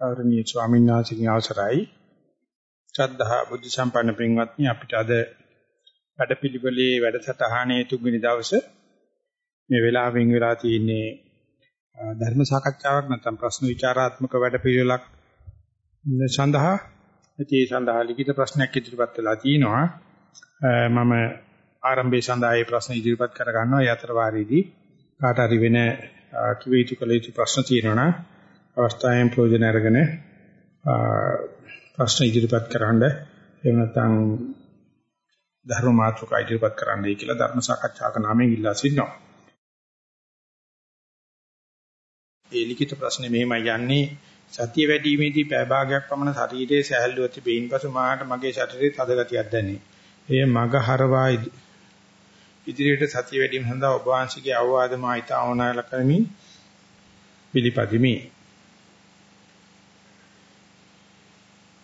ගෞරවනීය ස්වාමීන් වහන්සේගේ අවසරයි. ශ්‍රද්ධා බුද්ධ සම්පන්න පින්වත්නි අපිට අද වැඩපිළිවෙලේ වැඩසටහනේ තුන්වෙනි දවසේ මේ වෙලාවෙන් වෙලා තියෙන්නේ ධර්ම සාකච්ඡාවක් නැත්නම් ප්‍රශ්න විචාරාත්මක වැඩපිළිවෙලක් සඳහා. ඉතින් සඳහා ලිඛිත ප්‍රශ්නයක් ඉදිරිපත් වෙලා තිනවා මම ආරම්භයේ සඳහා මේ ප්‍රශ්න ඉදිරිපත් කර ගන්නවා ඒ අතර වාරයේදී කාට හරි වෙන කිව යුතු කළ යුතු ප්‍රශ්න තියෙනවා නම් අවස්ථාවෙන් ප්‍රයෝජන අරගෙන ප්‍රශ්න ඉදිරිපත් කරන්න එහෙම නැත්නම් ධර්ම මාතෘකා ඉදිරිපත් කරන්නයි කියලා ධර්ම සාකච්ඡාක නාමයෙන් ඉල්ලා සිටිනවා. ඒ ලිඛිත ප්‍රශ්නේ මෙහෙමයි යන්නේ සතිය වැඩිීමේදී පෑ භාගයක් පමණ ශරීරයේ සැහැල්ලුව තිබෙයින් පසු මාට මගේ ශරීරයේ තද ගතියක් දැනේ. එය මග හරවා ඉදිරියට සතිය වැඩිම සඳහා ඔබ වහන්සේගේ අවවාද මා ඊට ආවනාල කරමින් පිළිපදිමි.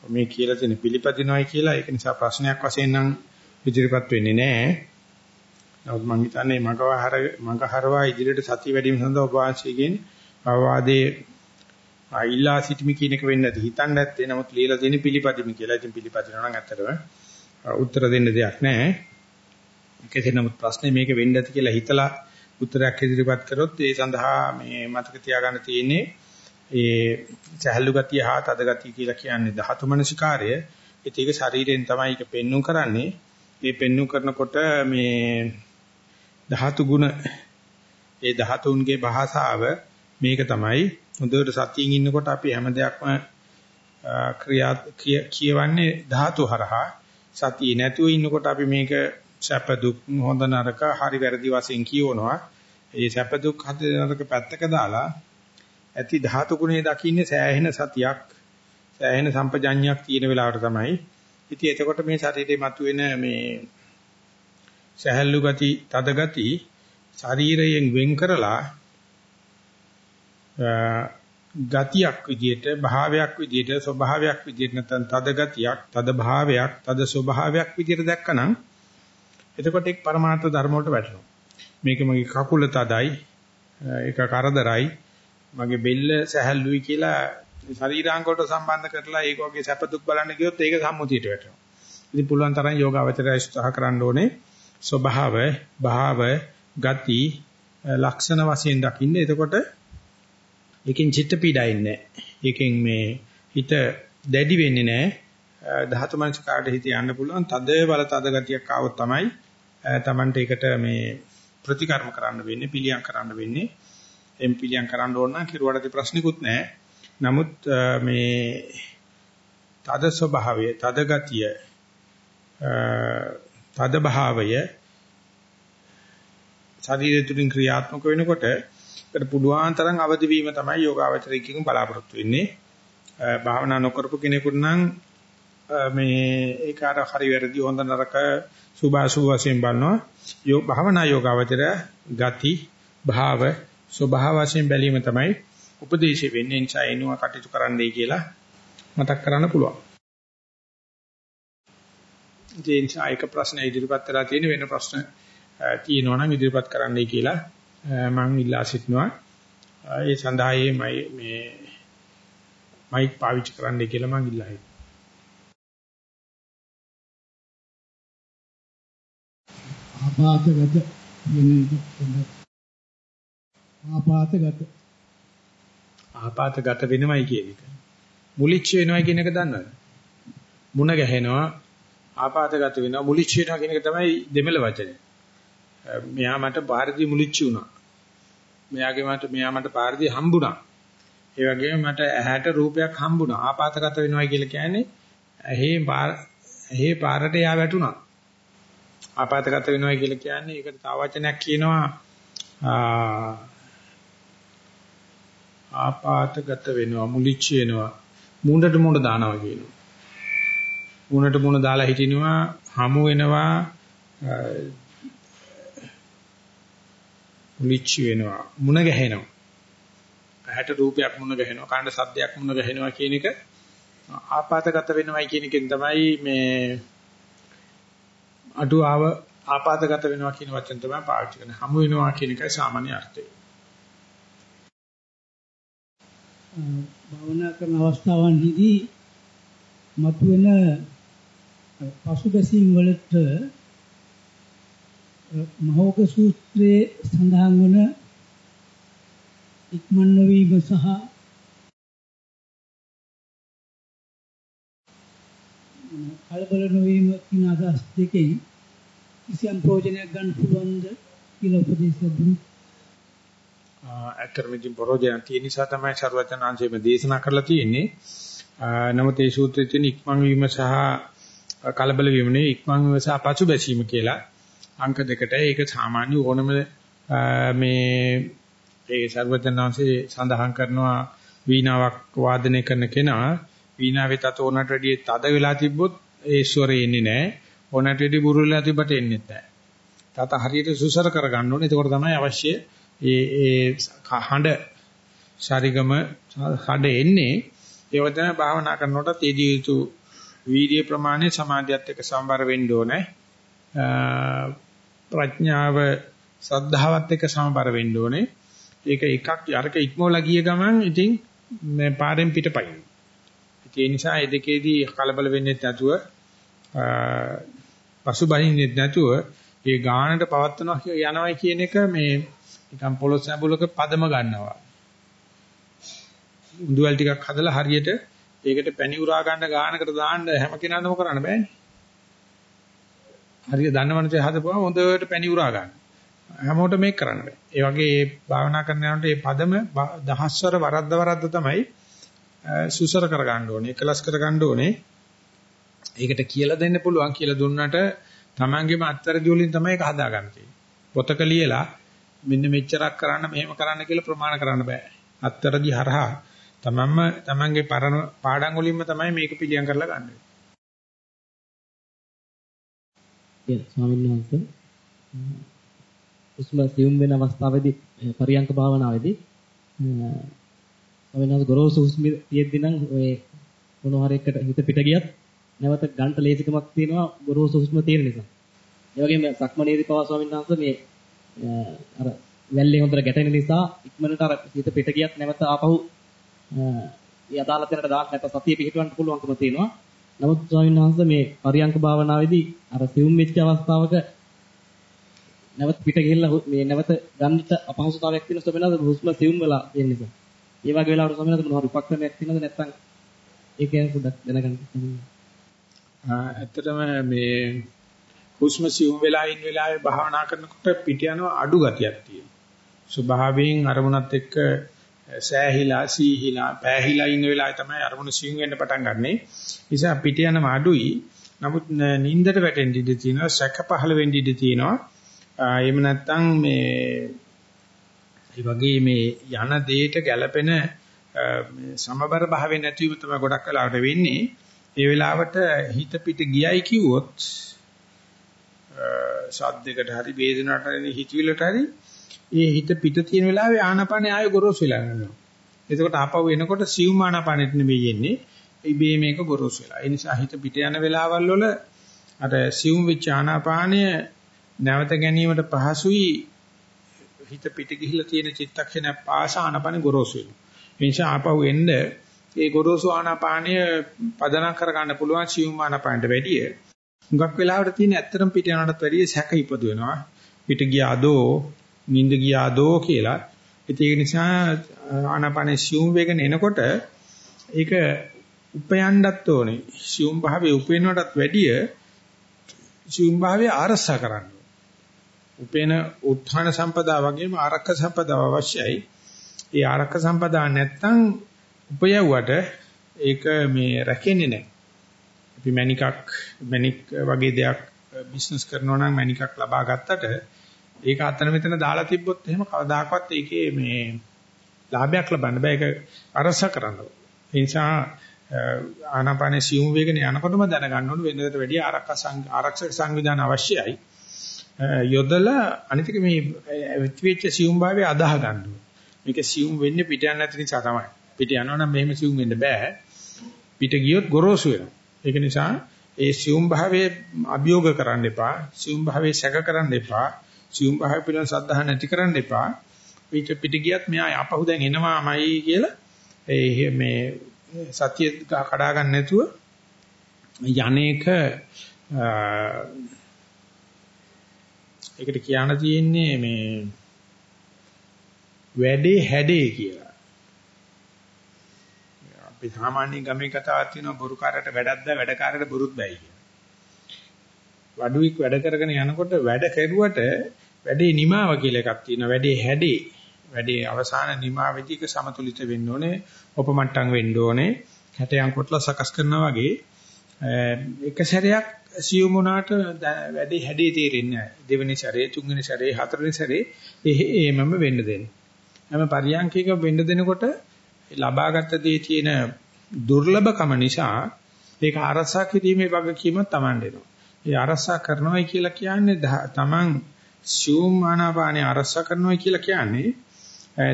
මේ කියලා තියෙන පිළිපදිනවයි කියලා ඒක නිසා ප්‍රශ්නයක් වශයෙන් නම් ඉදිරිපත් වෙන්නේ නැහැ. නමුත් මම හිතන්නේ මගවහර මගහරවා ඉදිරියට සතිය වැඩිම සඳහා ඔබ වහන්සේගෙන් අවවාදයේ අයිලා සිටීම කියන එක වෙන්නේ නැති හිතන්නේ නැත්තේ නමුත් ලියලා තියෙන පිළිපදිමි කියලා. ඉතින් පිළිපදිනවා නම් ඇත්තටම උත්තර දෙන්න දෙයක් නැහැ. කෙසේ නමුත් ප්‍රශ්නේ මේක වෙන්න ඇති කියලා හිතලා උත්තරයක් ඉදිරිපත් කරොත් ඒ සඳහා මේ මතක තියාගන්න තියෙන්නේ ඒ සහැල්ලු ගතිය හා තද ගතිය කියලා කියන්නේ ධාතු මනසිකාරය. ඒක ශරීරයෙන් තමයි ඒක පෙන්눔 කරන්නේ. මේ පෙන්눔 කරනකොට මේ ධාතු ගුණ ඒ ධාතුන්ගේ භාෂාව මේක තමයි හොඳට සතියින් ඉන්නකොට අපි හැම දෙයක්ම ක්‍රියා කියවන්නේ ධාතු හරහා සතිය නැතුව ඉන්නකොට අපි මේක සැප දුක් හොඳ නරක හරි වැරදි වශයෙන් කියවනවා ඒ සැප දුක් හද නරක පැත්තක දාලා ඇති ධාතු ගුණේ දකින්නේ සෑහෙන සතියක් සෑහෙන සම්පජඤ්ඤයක් තියෙන වෙලාවට තමයි. ඉතින් එතකොට මේ ශරීරේ මතුවෙන මේ සහැල්ලු ගති තද ගති ශරීරයෙන් වෙන් කරලා ගතියක් විදියට භාවයක් විදියට ස්වභාවයක් විදියට නැත්නම් තද ගතියක් තද භාවයක් තද ස්වභාවයක් විදියට දැක්කනම් එතකොට එක් પરමාර්ථ ධර්ම වලට වැටෙනවා. මේක මගේ කකුල තදයි ඒක කරදරයි මගේ බෙල්ල සැහැල්ලුයි කියලා ශරීරාංග වලට සම්බන්ධ කරලා ඒක වගේ සැප දුක් බලන්න ගියොත් ඒක සම්මුතියට වැටෙනවා. ඉතින් පුළුවන් තරම් යෝගාවචරය උත්සාහ කරන්න ඕනේ ස්වභාව, භාව, ගති, ලක්ෂණ වශයෙන් දකින්න. එතකොට ඒකෙන් චිත්ත පීඩයින්නේ ඒකෙන් මේ හිත දැඩි වෙන්නේ නැහැ. ධාතු මනස කාට හිත යන්න පුළුවන් තද බල තද ගතියක් ආවොත් තමයි Tamante ඒකට මේ ප්‍රතිකර්ම කරන්න වෙන්නේ, පිළියම් කරන්න වෙන්නේ. එම් පිළියම් කරන්න ඕන නම් කිරුවට ප්‍රශ්නිකුත් නැහැ. නමුත් මේ තද ස්වභාවය, තද ගතිය, තද භාවය ශරීරය තුලින් ක්‍රියාත්මක වෙනකොට ඒකට පුළුවන් තරම් අවදි වීම තමයි යෝගාවචරයෙන් බලාපොරොත්තු වෙන්නේ. භාවනා නොකරපු කෙනෙකුට නම් මේ ඒක අර හරි වැරදි හොඳ නරක සුභාසුභ වශයෙන් බලනවා. යෝ භාවනා යෝගාවචරය ගති භාව ස්වභාව වශයෙන් බැලීම තමයි උපදේශය වෙන්නේ නිසා එනවා කටයුතු කරන්නයි කියලා මතක් කරන්න පුළුවන්. ඒ නිසා එක ප්‍රශ්න ඉදිරිපත් කරලා තියෙන වෙන ප්‍රශ්න තියෙනවා නම් ඉදිරිපත් කරන්නයි කියලා මම ඉල්ලා සිටිනවා. ඒ සඳහා මේ මයික් පාවිච්චි කරන්නයි කියලා මම ඉල්ලා හිටියා. ආපාතගත වෙන ආපාතගත ආපාතගත වෙනවයි කියන එක. මුලිච්ච වෙනවයි කියන එක දන්නවද? මුණ ගැහෙනවා ආපාතගත වෙනවා මුලිච්ච වෙනවා කියන එක තමයි දෙමළ වචනේ. මෙයා මට පාරදී මුලිච්ච වුණා. මෙයාගේ මට මෙයා මට පාරදී හම්බුණා. ඒ වගේම මට ඇහැට රූපයක් හම්බුණා. ආපාතගත වෙනවයි කියලා කියන්නේ ඇහි පාර ඇහි පාරට යා වැටුණා. ආපාතගත වෙනවයි කියලා කියන්නේ ඒකට තව වචනයක් කියනවා ආපాతගත වෙනවා මුලිච්ච වෙනවා මූණට මූණ දානවා කියනවා. මූණට මූණ දාලා හිටිනවා හමු වෙනවා මුලිච්ච වෙනවා මුණ ගැහෙනවා. හැට රූපයක් මුණ ගැහෙනවා කාණ්ඩ සද්දයක් මුණ ගැහෙනවා කියන එක ආපాతගත වෙනවයි කියන එකෙන් තමයි මේ අඩු ආව ආපాతගත වෙනවා කියන වචන තමයි පාවිච්චි කරන්නේ. හමු වෙනවා කියන එකයි සාමාන්‍ය අර්ථය. භාවනා කරන අවස්ථාවන්හිදී මතුවෙන පසුබැසීම් වලට මහෝක සූත්‍රයේ සඳහන් වන ඉක්මන් නොවීම සහ කලබල නොවීම කියන අදහස් දෙකෙන් කිසියම් ප්‍රයෝජනයක් ගන්න පුළුවන්ද කියලා උපදේශ දුන්නා. ඇත්තටම ඉතින් පරෝජයන් තියෙන නිසා තමයි ਸਰවඥාන්සේම දේශනා කරලා තියෙන්නේ. නමුත් ඒ සූත්‍රයේ තියෙන ඉක්මන් වීම සහ කලබල වීම නෙවෙයි ඉක්මන් වීම සහ පසුබැසීම කියලා අංක දෙකට ඒක සාමාන්‍ය ඕනම මේ ඒ ਸਰවඥාන්සේ සඳහන් කරනවා වීණාවක් වාදනය කරන කෙනා වීණාවේ තත ඕනට වැඩිය තද වෙලා තිබ්බොත් ඒ ස්වරය එන්නේ නැහැ. ඕනට වැඩිය බුරුලලා තිබ්බට එන්නේ නැහැ. තත හරියට සුසර කරගන්න ඕනේ. ඒකෝර තමයි අවශ්‍ය ඒ ඒ හඬ ශාරිගම හඬ එන්නේ. ඒව තමයි භාවනා කරනකොට තේදී යුතු වීර්ය ප්‍රමාණය සමාධියත් එක්ක සම්බර වෙන්න ඕනේ. ප්‍රඥාව සද්ධාවත් එක්ක සමබර වෙන්න ඕනේ. ඒක එකක් අරක ඉක්මවලා ගිය ගමන් ඉතින් මේ පාරෙන් පිටපයින්. ඒ නිසා ඒ දෙකේදී කලබල වෙන්නේ නැතුව පසුබහින්නේ නැතුව ඒ ගානට පවත්වනවා යනවා කියන එක මේ නිකන් පොළොස් ඇඹුලක පදම ගන්නවා. උඳුවල් ටිකක් හදලා හරියට ඒකට පැණි උරා ගන්න ගානකට දාන්න හැම කෙනාටම කරන්න බෑනේ. හරියට දන්නවනේ හදපුවම හොඳට පැණි උරා ගන්න. හැමෝටම මේක කරන්න බෑ. ඒ වගේ මේ භාවනා කරන යනකොට මේ පදම දහස්වර වරද්ද වරද්ද තමයි සුසර කරගන්න ඕනේ, එකලස් කරගන්න ඕනේ. ඒකට කියලා දෙන්න පුළුවන් කියලා දුන්නට Tamangeම අත්තරදි වලින් තමයි ඒක හදාගන්න තියෙන්නේ. පොතක ලියලා මෙන්න මෙච්චරක් කරන්න මෙහෙම කරන්න කියලා ප්‍රමාණ කරන්න බෑ. අත්තරදි හරහා තමන්ම තමන්ගේ පරණ පාඩම් වලින්ම තමයි මේක පිළියම් කරලා ගන්න වෙන්නේ. ඒ ස්වාමීන් වහන්සේ උස්ම සියුම් වෙන අවස්ථාවේදී පරියංක භාවනාවේදී ස්වාමීන් වහන්සේ ගොරෝසු හුස්ම තියෙද්දි නම් ඔය මොන හරි එකට හිත පිට ගියත් නැවත ගන්ට ලේසිකමක් තියෙනවා ගොරෝසු හුස්ම තියෙන නිසා. ඒ වගේම සක්මනේදී පවා ස්වාමීන් වහන්සේ මේ අර වැල්ලේ හොඳට ගැටෙන නිසා ඉක්මනට අර හිත පිට ගියත් නැවත ආපහු ඒ අදාළ තැනට දාන්න නැත්නම් සතිය පිහිටවන්න පුළුවන්කම තියෙනවා. නමුත් ස්වාමීන් වහන්සේ මේ පරියංක භාවනාවේදී අර සිවුම් වෙච්ච අවස්ථාවක නැවත පිට ගිහිල්ලා මේ නැවත ගන්නට අපහසුතාවයක් තියෙන ස්වභාවයද හුස්ම සිවුම් වෙලා තියෙන නිසා. ඒ වගේ වෙලාවට ස්වාමීන් වහන්සේ මොනවාරි උපක්‍රමයක් තියෙනවද නැත්නම් ඒක ගැන පොඩ්ඩක් දැනගන්න. ඇත්තටම මේ හුස්ම සිවුම් වෙලා ඉන්න වෙලාවේ භාවනා කරනකොට පිට යනවා අඩු ගතියක් තියෙනවා. ස්වභාවයෙන් අරමුණත් එක්ක සෑහිලා සීහිලා පෑහිලා ඉන්න වෙලාවේ තමයි අරමුණ සිං වෙන්න පටන් ගන්නෙ. නිසා පිට යනම අඩුයි. නමුත් නින්දට වැටෙන්න ඉඩ තියෙනවා, සැක පහළ වෙන්න ඉඩ තියෙනවා. එහෙම නැත්නම් මේ ඒ වගේ මේ යන දෙයට ගැළපෙන සමබර භාවය නැතිවම තමයි ගොඩක් වෙලාවට වෙන්නේ. ඒ වෙලාවට හිත පිට ගියයි කිව්වොත් සද්දයකට හරි වේදනාවට හරි හිතවිලට හරි ඒ හිත පිට තියෙන වෙලාවේ ආනාපානේ ආයෙ ගොරෝසු වෙලා යනවා. එතකොට ආපහු එනකොට සිව්ම ආනාපානෙට නෙවෙයි එන්නේ. ඉබේ මේක ගොරෝසු වෙලා. ඒ නිසා හිත පිට යන වෙලාවල් වල අර සිව්ම වෙච්ච ආනාපානය නැවත ගැනීමට පහසුයි හිත පිට ගිහිලා තියෙන චිත්තක්ෂණ පාස ආනාපානෙ ගොරෝසු වෙනවා. ඒ නිසා ආපහු එන්න ඒ ගොරෝසු ආනාපානය පදනම් කර ගන්න පුළුවන් සිව්ම ආනාපානට වැඩිය. හුඟක් වෙලාවට තියෙන ඇත්තටම පිට යනකටත් වැඩිය සැක ඉපද වෙනවා. පිට ගියාදෝ නිින්ද ගියාදෝ කියලා. ඒක නිසා ආනාපානේ සියුම් වේගන එනකොට ඒක උපයන්නත් ඕනේ. සියුම් භාවයේ උපයනටත් වැඩිය සියුම් භාවයේ ආරක්ෂා කරන්න. උපේන උත්හාන සම්පදා වගේම ආරක්ෂක සම්පදා අවශ්‍යයි. ඒ ආරක්ෂක සම්පදා නැත්තම් උපයවුවට ඒක මේ රැකෙන්නේ නැහැ. අපි මැනිකක් මැනික් වගේ දෙයක් බිස්නස් කරනවා නම් මැනිකක් ලබා ගත්තට ඒක අතන මෙතන දාලා තිබ්බොත් එහෙම කවදාකවත් ඒකේ මේ ලාභයක් ලබන්න බෑ. ඒක අරස කරන්න. ඒ නිසා ආනාපානේ සියුම් වේගන යනකොටම දැනගන්න ඕන වෙනදට වැඩිය ආරක්ෂක ආරක්ෂක සංවිධාන අවශ්‍යයි. යොදලා අනිතික මේ වෙච්ච සියුම් භාවය අදාහ ගන්න ඕන. මේක සියුම් වෙන්නේ පිට යන නැති නිසා තමයි. පිට යනවා නම් මෙහෙම සියුම් වෙන්න බෑ. පිට ගියොත් ගොරෝසු වෙනවා. ඒක නිසා ඒ සියුම් භාවයේ අභියෝග කරන්න එපා. සියුම් භාවයේ සැක කරන්න එපා. සියුම් භාවය පිළිබඳ සද්ධා නැති කරන්න එපා. පිට පිට ගියත් මෙයා ආපහු දැන් එනවාමයි කියලා ඒ මේ සත්‍ය කඩා ගන්න නැතුව යන්නේක ඒකට කියන්න තියෙන්නේ මේ වැඩේ හැඩේ කියලා. අපි සාමාන්‍ය ගමේ කතාවක් තියෙනවා බොරුකාරට වැඩක්ද වැඩකාරට බොරුත් බෑයි කියලා. වඩුවෙක් වැඩ කරගෙන යනකොට වැඩ කෙරුවට වැඩේ නිමාව කියලා එකක් තියෙනවා. වැඩේ හැඩේ. වැඩේ අවසාන නිමාවෙදික සමතුලිත වෙන්න ඕනේ. උපමට්ටම් වෙන්න ඕනේ. හැටයන් කොටලා සකස් කරනවා වගේ එක සැරයක් සියුම් වුණාට වැඩේ හැඩේ තේරෙන්නේ නැහැ. දෙවෙනි සැරේ, තුන්වෙනි සැරේ, හතරවෙනි සැරේ එහෙමම වෙන්න දෙන්න. හැම පරියන්කයක වෙන්න දෙනකොට ලබාගත් දේ තියෙන දුර්ලභකම නිසා ඒක ආරසා කිරීමේ වගකීම තමන් දෙනවා. ඒ ආරසා කරනවායි කියලා කියන්නේ තමන් සියුම් ආනාපානේ ආරසා කරනවායි කියලා කියන්නේ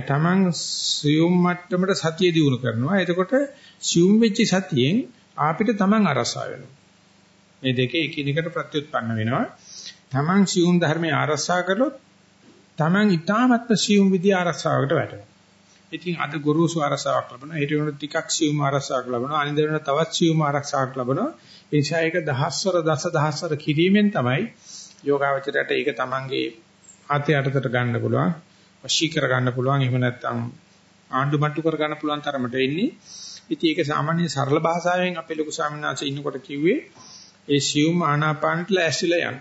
තමන් සියුම් මට්ටමට සතිය දිනු කරනවා. එතකොට සියුම් වෙච්ච සතියෙන් අපිට තමන් අරසා වෙනවා. මේ දෙකේ එකිනෙකට ප්‍රත්‍යুৎපන්න වෙනවා. තමන් සියුම් ධර්මයේ ආරසා කළොත් තමන් ඊටාත්ම සියුම් විදිය ආරසාවකට වැටෙනවා. ඉතින් අද ගුරුසු ආරසාවක් ලැබෙනවා. ඊට වෙන ටිකක් සියුම් ආරසාවක් ලැබෙනවා. අනිත් වෙන තවත් සියුම් ආරක්ෂාවක් ලැබෙනවා. ඒ නිසා ඒක දහස්වර දස දහස්වර කිරීමෙන් තමයි යෝගාවචරයට ඒක තමන්ගේ ආතේ යටතට ගන්න පුළුවන්. වශී කර ගන්න පුළුවන්. එහෙම නැත්නම් ආණ්ඩු මට්ටු කර ගන්න පුළුවන් තරමට එන්නේ. ඉතින් ඒක සාමාන්‍ය සරල භාෂාවෙන් අපේ ලොකු ස්වාමීන් වහන්සේ ඉන්නකොට කිව්වේ ඒ සියුම් ආනාපානට ලෑස්තිලා යන්න.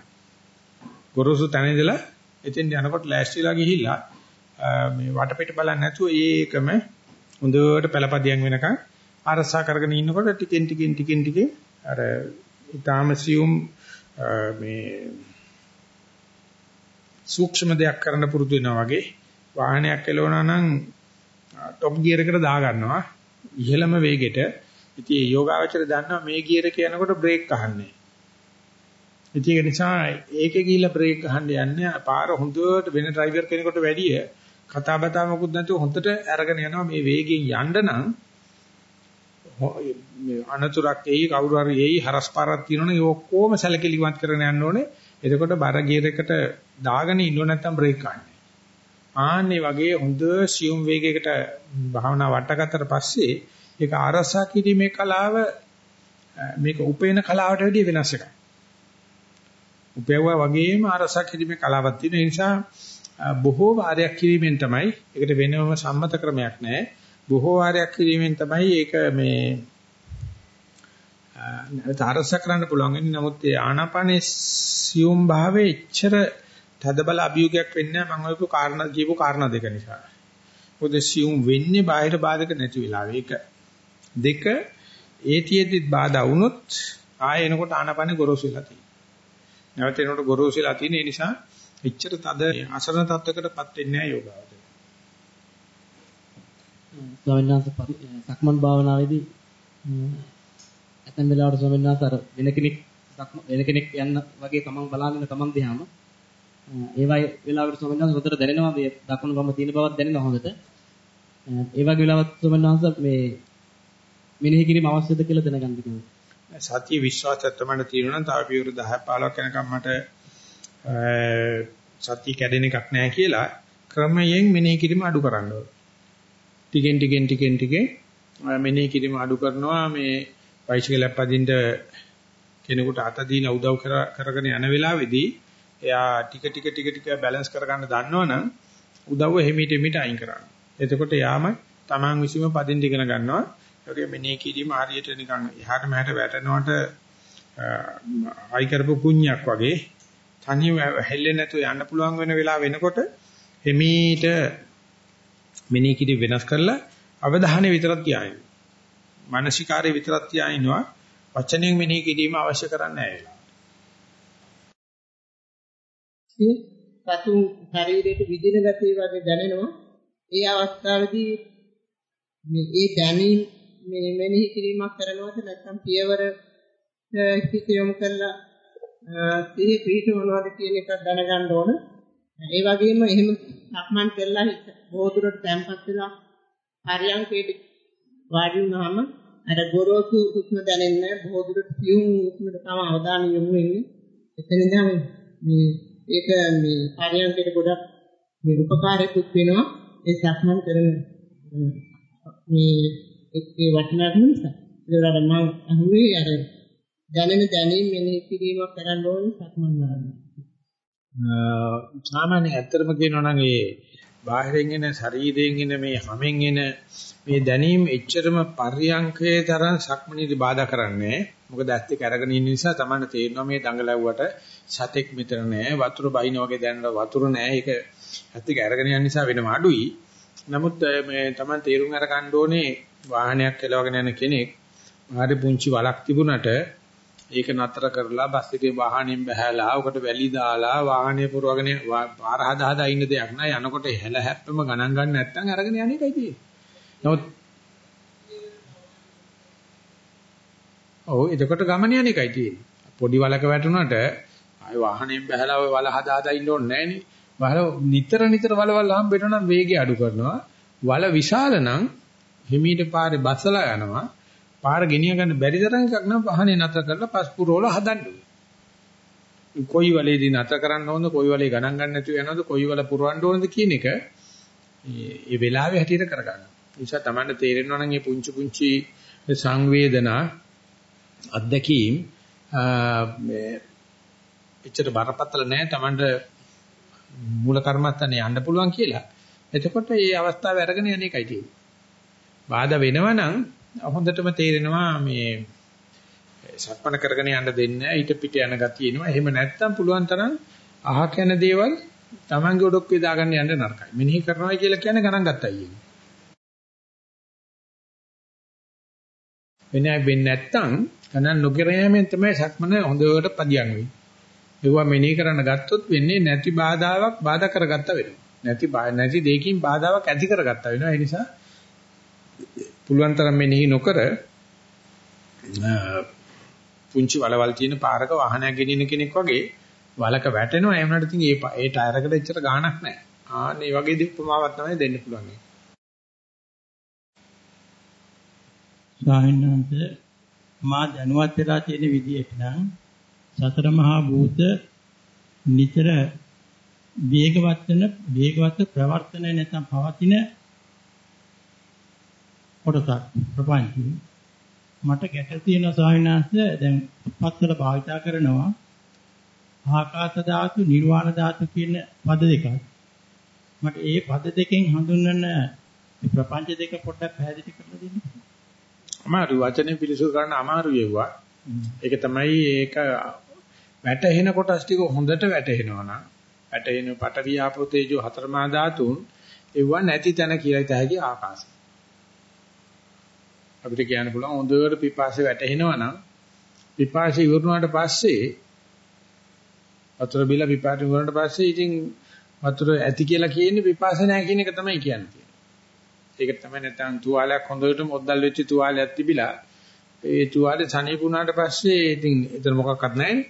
ගුරුසු තැන ඉඳලා එතෙන් යනකොට ලෑස්තිලා ගිහිල්ලා මේ වටපිට බලන්නේ නැතුව ඒකම හොඳට පළපදියම් වෙනකන් අරසා කරගෙන ඉන්නකොට ටිකෙන් ටිකෙන් ටිකෙන් ටිකෙන් අර ඊටාම සියුම් මේ සූක්ෂම දෙයක් කරන්න පුරුදු වෙනවා වගේ වාහනයක් එලවනවා නම් টොප් ගියර් එකට දා ගන්නවා. ඉහළම වේගෙට. ඉතින් යෝගාවචර දන්නවා මේ ගියර කියනකොට බ්‍රේක් අහන්නේ ඉතින් ඒක නිසා ඒකේ ගිහිල්ලා බ්‍රේක් ගහන්න යන්නේ පාර හොඳට වෙන ඩ්‍රයිවර් කෙනෙකුට වැඩිය කතා බතා මොකුත් නැතුව හොඳට අරගෙන යනවා මේ වේගෙන් යන්න නම් මේ අනතුරක් එයි කවුරු හරි එයි හරස් පාරක් තියෙනවනේ ඒ ඔක්කොම සැලකිලිමත් කරගෙන යන්න ඕනේ එතකොට බර ගියර් එකට දාගෙන ඉන්නව නැත්නම් බ්‍රේක් ගන්න. ආන්නේ වගේ හොඳ සියුම් වේගයකට භාවනා වටකතර පස්සේ ඒක ආරසා කිරීමේ කලාව මේක උපේන කලාවට වැඩිය වෙනස් එකක්. උපයවුවා වගේම අරසක් කිරීමේ කලාවක් තියෙන නිසා බොහෝ වාරයක් කිරීමෙන් තමයි ඒකට වෙනම සම්මත ක්‍රමයක් නැහැ. බොහෝ වාරයක් කිරීමෙන් තමයි ඒක මේ තරස කරන්න පුළුවන් වෙන්නේ. නමුත් ඒ ආනාපානේ සියුම් භාවයේ ඉච්ඡර තදබල අභියෝගයක් වෙන්නේ නැහැ මම ඔයක කාරණා කියපු කාරණා දෙක නිසා. මොකද සියුම් වෙන්නේ බාහිර බාධක නැති වෙලාවෙ. ඒක දෙක ඒතියෙදිත් බාධා වුණොත් ආයෙ එනකොට ආනාපානේ ගොරෝසු වෙලා තියෙනවා. නැවත එනකොට ගොරෝසුලා තියෙන ඒ නිසා එච්චර තද අසරණ තත්වයකටපත් වෙන්නේ නැහැ යෝගාවචරය. ස්වාමීන් වහන්සේ සක්මන් භාවනාවේදී ඇතැම් වෙලාවට ස්වාමීන් වහන්සේ අර වෙන කෙනෙක් වෙන කෙනෙක් යන්න වගේ තමන් බලාගෙන තමන් දිහාම ඒ වගේ වෙලාවකට ස්වාමීන් වහන්සේ හොඳට දැනෙනවා මේ දකුණු වම තියෙන බවක් දැනෙනවා හොඳට. ඒ වගේ වෙලාවත් ස්වාමීන් වහන්සේ මේ මෙනෙහි කිරීම අවශ්‍යද කියලා දැනගන්න කිව්වා. සතිය විශ්වාසයක් තමයි තියෙනවා නම් තව පියවර 10 15ක් යනකම් මට සතිය කැඩෙන එකක් නැහැ කියලා ක්‍රමයෙන් මෙනෙහි කිරීම අඩු කරන්න ඕනේ. ටිකෙන් ටිකෙන් ටිකෙන් ටිකෙන් මෙනෙහි කිරීම අඩු කරනවා මේ බයිසිකලයක් පදින්න කෙනෙකුට අත දීලා උදව් කරගෙන යන වෙලාවේදී එයා ටික ටික ටික ටික බැලන්ස් කරගන්න දන්නවනම් උදව්ව හිමීට හිමීට අයින් කරන්න. එතකොට යාම Taman විසීම පදින්න ඉගෙන ගන්නවා. ඒකේ මෙනේ කිරීම හරියට නිකන් එහාට මෙහාට වැටෙනවට ආයි කරපු කුණ්‍යක් වගේ තනියම හැල්ලෙන්නේ නැතුව යන්න පුළුවන් වෙන වෙලාව වෙනකොට එමීට මෙනේ කිරි වෙනස් කරලා අවධානය විතරක් තියාගෙන. මානසිකාරය විතරක් තියාිනවා වචනෙන් මෙනේ කිරීම අවශ්‍ය කරන්නේ නැහැ. සතුන් ශරීරයට විදින ගතිය වගේ දැනෙනවා. ඒ අවස්ථාවේදී මේ ඒ දැනීම මේ මෙනෙහි කිරීමක් කරනවද නැත්නම් පියවර හිත යොමු කරලා සිහි පිහිටවනවද කියන එක දැනගන්න ඕන. ඒ වගේම එහෙම සක්මන් කළා බොහෝ දුරට තැම්පත් වෙලා පරියන්කේට වාඩි වුණාම අර ගොරෝසු හුස්ම දැනෙන්නේ බොහෝ දුරට සියුම් හුස්මට තම අවධානය යොමු වෙන්නේ. එතනදී මේ ඒක මේ පරියන්කේට ගොඩක් මේ උපකාරයක් වෙනවා ඒ සක්මන් කරන මේ ඒකේ වටිනාකම නිසා. ඒකට මම අහුවේ අර දැනෙන දැනීම මෙනෙහි කිරීමක් කරන්න ඕනේ සක්මන් කරන්න. සාමාන්‍ය ඇත්තටම කියනවා නම් ඒ බාහිරින් එන ශරීරයෙන් එන මේ හැමෙන් එන මේ දැනීම එච්චරම පර්යංකයේ තරම් සක්මනීදී බාධා කරන්නේ මොකද ඇත්ත එක අරගෙන ඉන්න නිසා තමයි තේරෙනවා මේ දඟලවුවට සතෙක් මෙතන නෑ වතුර බයින වගේ දැනන වතුර නෑ ඒක ඇත්ත එක අරගෙන යන නිසා වෙනම අඩුයි. නමුත් මේ තමයි තේරුම් අර ගන්න ඕනේ වාහනයක් එලවගෙන යන කෙනෙක් හරි පුංචි වලක් තිබුණට ඒක නතර කරලා බස් එකේ වාහනෙන් බහැලා උකට වැලි දාලා වාහනේ පුරවගෙන පාර හදා හදා ඉන්න දෙයක් නෑ යනකොට හැල හැප්පම ගණන් ගන්න නැත්නම් අරගෙන යන්නේ එකයි තියෙන්නේ. නමුත් ඔව් එතකොට ගමන යන එකයි තියෙන්නේ. පොඩි වලක වැටුණාට ආය වාහනෙන් බහැලා ඔය වල හදා හදා ඉන්න ඕනේ නෑනේ. වල නිතර නිතර වලවල් හම්බෙන්න නම් වේගය අඩු කරනවා. වල විශාල නම් හිමීට පාරේ බස්සලා යනවා. පාර ගෙනිය ගන්න බැරි තරම් එකක් නම් වාහනේ නතර කරලා පස්පුරෝල හදන්න ඕනේ. කොයි වලේදී නතර කරන්න ඕනද කොයි වලේ ගණන් ගන්න නැතුව යනවද කොයි වල පුරවන්න ඕනද කියන එක මේ වෙලාවේ හැටියට කරගන්න. ඒ නිසා Tamanne තේරෙනවා නම් මේ පුංචි පුංචි සංවේදනා අත්දැකීම් මේ එච්චර බරපතල නෑ Tamanne මූල කර්මත්තනේ යන්න පුළුවන් කියලා. එතකොට මේ අවස්ථාව අරගෙන යන එකයි තියෙන්නේ. බාධා වෙනවා නම් හොඳටම තේරෙනවා මේ සක්මන කරගෙන යන්න දෙන්නේ ඊට පිට යන ගතිය එනවා. එහෙම නැත්නම් පුළුවන් තරම් අහක යන දේවල් Tamange ඔඩොක්කේ දාගන්න යන්න නරකයි. මෙනෙහි කරනවා කියලා කියන්නේ ගණන් ගත්තයි කියන්නේ. වෙන වෙන්නේ නැත්නම් ගණන් නොකර යෑමෙන් තමයි සක්මන හොඳට පදියම් වෙන්නේ. ඒවා මෙනෙහි කරන්න ගත්තොත් වෙන්නේ නැති බාධාවක් බාධා කරගත්ත වෙනවා. නැති නැති දෙයකින් බාධාවක් ඇති කරගත්ත වෙනවා. ඒ නිසා පුළුවන් තරම් මෙනෙහි නොකර පුංචි වලවල් තියෙන පාරක වාහනයක් ගෙනින කෙනෙක් වගේ වලක වැටෙනවා එහෙම නැත්නම් ඉතින් ඒ ඒ ටයර් එකට එච්චර ගාණක් නැහැ. ආන්න මේ වගේ දීපමාවක් තමයි දෙන්න පුළුවන්. ස්වාමීන් මා දැනුවත් වෙලා තියෙන විදිහට නම් සතර මහා භූත නිතර වේගවත් වෙන වේගවත් ප්‍රවර්තන නැත්නම් පවතින කොටසක් ප්‍රපංචි මට ගැට තියෙන ස්වාමීන් වහන්සේ දැන් පස්වල භාවිතා කරනවා ආකාශ ධාතු නිර්වාණ ධාතු කියන පද දෙකක් මට ඒ පද දෙකෙන් හඳුන්වන ප්‍රපංච දෙක පොඩ්ඩක් පැහැදිලි කරලා දෙන්න. අමාරු වචනේ පිළිසු කරන්න අමාරු යුවා. ඒක තමයි ඒක වැටෙන කොටස් ටික හොඳට වැටෙනවා නම් වැටෙන පටවිය ආපෝ තේජෝ හතරමා ධාතුන් ඒව නැති තැන කියලා තැහැකි ආකාශය. අපිට කියන්න පුළුවන් හොඳට පිපාසය වැටෙනවා නම් පිපාසය ඉවරුනාට පස්සේ වතුර බිල පිපාසය ඉවරුනාට පස්සේ ඉතින් වතුර ඇති කියලා කියන්නේ පිපාස නැහැ කියන එක තමයි කියන්නේ. ඒක තමයි නැත්නම් තුවාලයක් හොඳට මොද්දල් වෙච්ච තුවාලයක් තිබිලා ඒ තුවාලේ සනීපුණාට පස්සේ ඉතින් එතන මොකක්වත් නැහැ.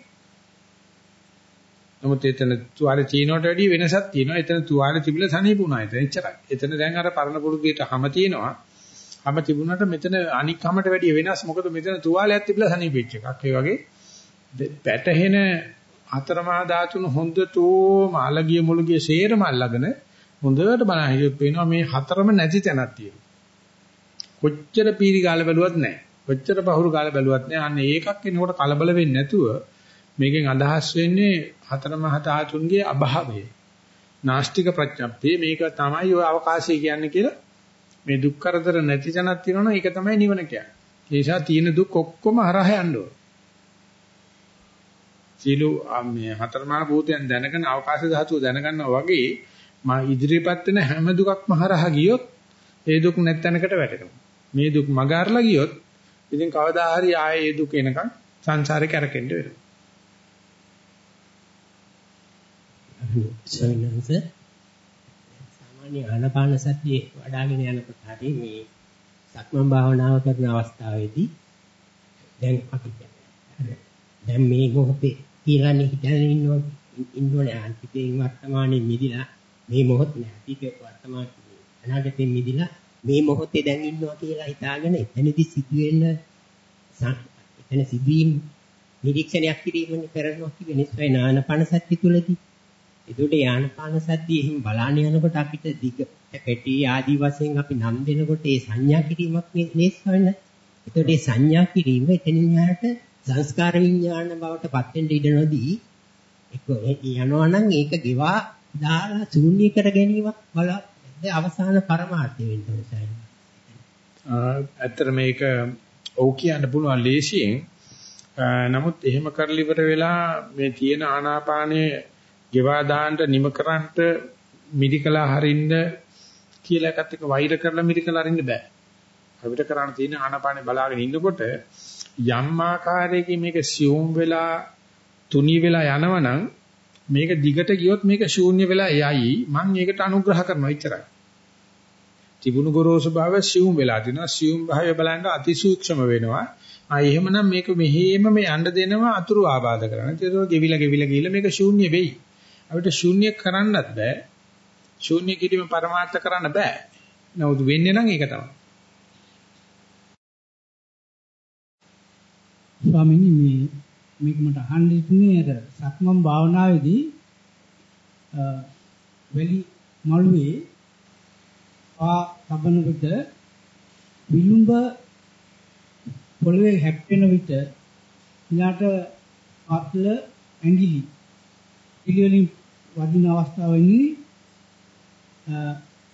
නමුත් එතන තුවාලේ චීනවට වැඩිය වෙනසක් තියෙනවා. එතන තුවාලේ තිබිලා සනීපුණා. එතන එච්චරයි. එතන දැන් අර පරණ පුරුදුයට හැම තියෙනවා. හැම තිබුණාට මෙතන අනික් හැමට වැඩිය වෙනස්. මොකද මෙතන තුවාලයක් තිබිලා සනීපෙච්ච එකක්. ඒ වගේ පැටහෙන අතරමහා ධාතුන හොඳටම අලගිය මුලගිය සේරම අල්ලගෙන හොඳට බලන හිටියොත් පේනවා මේ හතරම නැති තැනක් තියෙනවා. කොච්චර පීරි ගාලා බැලුවත් නැහැ. කොච්චර පහුරු ගාලා බැලුවත් නැහැ. අන්න ඒකක් එනකොට කලබල වෙන්නේ නැතුව මේකෙන් අදහස් වෙන්නේ හතරමහා ධාතුන්ගේ අභාවය. නාස්තික ප්‍රඥප්තිය මේක තමයි ඔය අවකාශය කියන්නේ කියලා මේ දුක් කරදර නැති තැනක් තියෙනවනේ ඒක තමයි නිවන කියන්නේ. ඒ නිසා තියෙන දුක් ඔක්කොම හරහා යන්න ඕන. සීලු මේ හතරමහා භූතයන් දැනගෙන අවකාශ ධාතුව දැනගන්නවා වගේ මා ඉදිරියපත් වෙන හැම දුකක්ම හරහා ගියොත් ඒ දුක් නැත්තැනකට වැටෙනවා. මේ දුක් මගාරලා ගියොත් ඉතින් කවදා හරි ආයේ ඒ දුක එනකන් සංසාරේ කරකෙන්න වෙනවා. සවිනන්ස සාමාන්‍ය ආනාපාන සතිය වඩ아가ගෙන යනකොට හරි මේ සක්මන් භාවනාව කරන අවස්ථාවේදී දැන් අපි දැන් මේ මොහොතේ කියලානේ හිතගෙන ඉන්නවා ඉන්නෝනේ අන්තිමේ වර්තමානයේ මිදිලා මේ මොහොත නෑ. අතීත වර්තමාන අනාගතේ මිදිලා මේ මොහොතේ දැන් ඉන්නවා කියලා හිතාගෙන එතනදි සිදුවෙන එතන සිදුවීම් නිරීක්ෂණයක් කිරීමනේ කරනවා කියන්නේ ස්වය නානපන සත්‍ය තුලදී ඒකට ආනාපාන සතිය එහෙම බලාන යනකොට අපිට දිග පැටි ආදි වශයෙන් අපි නම් දෙනකොට ඒ සංඥා කිරීමක් නේද වෙන. ඒකට ඒ සංඥා කිරීම එතනින් යාට සංස්කාර විඥාන බවට පත් වෙන්න ඉඩ නොදී යනවා නම් ඒක ගෙවා දාලා ශූන්‍ය කර ගැනීමක් බල අවසාන පරමාර්ථය වෙන්න ඕනේ. ඇත්තට මේක ඔව් කියන්න පුළුවන් ලේසියෙන්. නමුත් එහෙම කරලි ඉවර වෙලා මේ තියෙන ආනාපානයේ ගෙවා දාන්න නිම කරන්ට මිදිකලා හරින්න කියලා එකත් එක වෛර කරලා මිදිකලා හරින්න බෑ. අපිට කරන්න තියෙන ආනාපානේ බලාගෙන ඉන්නකොට යම් ආකාරයකින් මේක සියුම් වෙලා තුනී වෙලා යනවනම් මේක දිගට ගියොත් මේක ශූන්‍ය වෙලා යයි මම ඒකට අනුග්‍රහ කරනවා එච්චරයි. තිබුණු ගොරෝසු භාවය සියුම් වෙලා දිනවා සියුම් භාවය බලන්න අතිසූක්ෂම වෙනවා. ආ එහෙමනම් මේක මෙහෙම මේ යන්න දෙනවා අතුරු ආබාධ කරන. ඒක ගෙවිලා ගෙවිලා ගිහිල්ලා මේක ශූන්‍ය වෙයි. අපිට ශූන්‍ය කරන්නත් බෑ. ශූන්‍ය කිරීම පරමාර්ථ කරන්න බෑ. නමුත් වෙන්නේ නම් ඒක තමයි. ස්වාමීනි මේ මේක මට අහන්න ඉන්නේ අර සක්මන් භාවනාවේදී වෙලි මළුවේ පා තබන විට විලුඹ පොළවේ හැප්පෙන විට ඊළාට අත්ල ඇඟිලි පිළිවෙලින් වදින අවස්ථාවෙදී